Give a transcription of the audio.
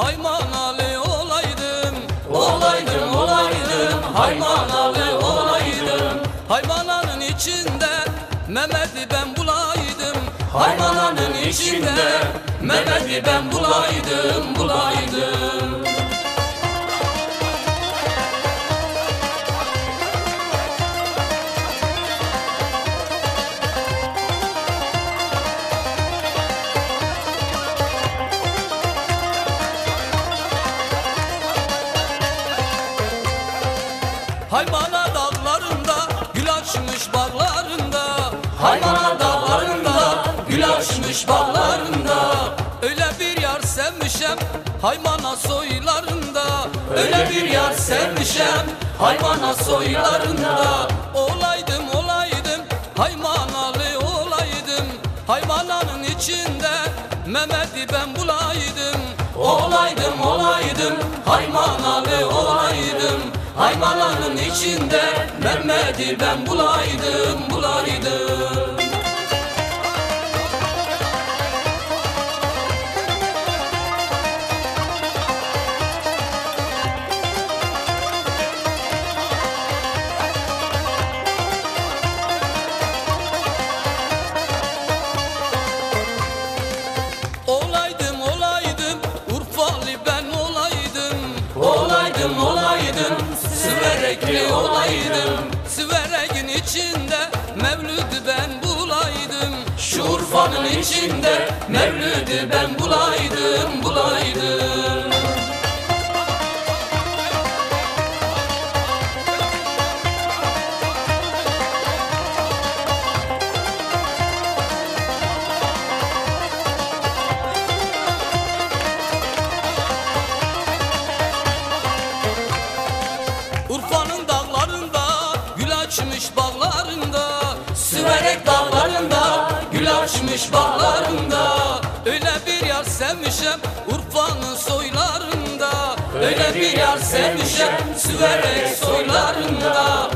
Hayman Ali olaydım Olaydım olaydım. Hayman Ali olaydım. Haymananın içinde Mehmet'i ben bulaydım. Haymananın içinde Mehmet'i ben bulaydım, bulaydım. Haymana dağlarında Gül açmış bağlarında. Haymana dağlarında Gül açmış bağlarında. Öyle bir yar sevmişem Haymana soylarında. Öyle bir yar sevmişem Haymana soylarında. Olaydım olaydım Haymanalı olaydım. Haymananın içinde Mehmet'i ben bulaydım içinde Mehmet'i ben bulaydım bulaydım Siverekli olaydım Siverek'in içinde. Mevlüdü ben bulaydım Şu Urfa'nın içinde. Mevlüdü ben bulaydım bulaydım. Urfa'nın bir yar sevmişem Süverek soylarında.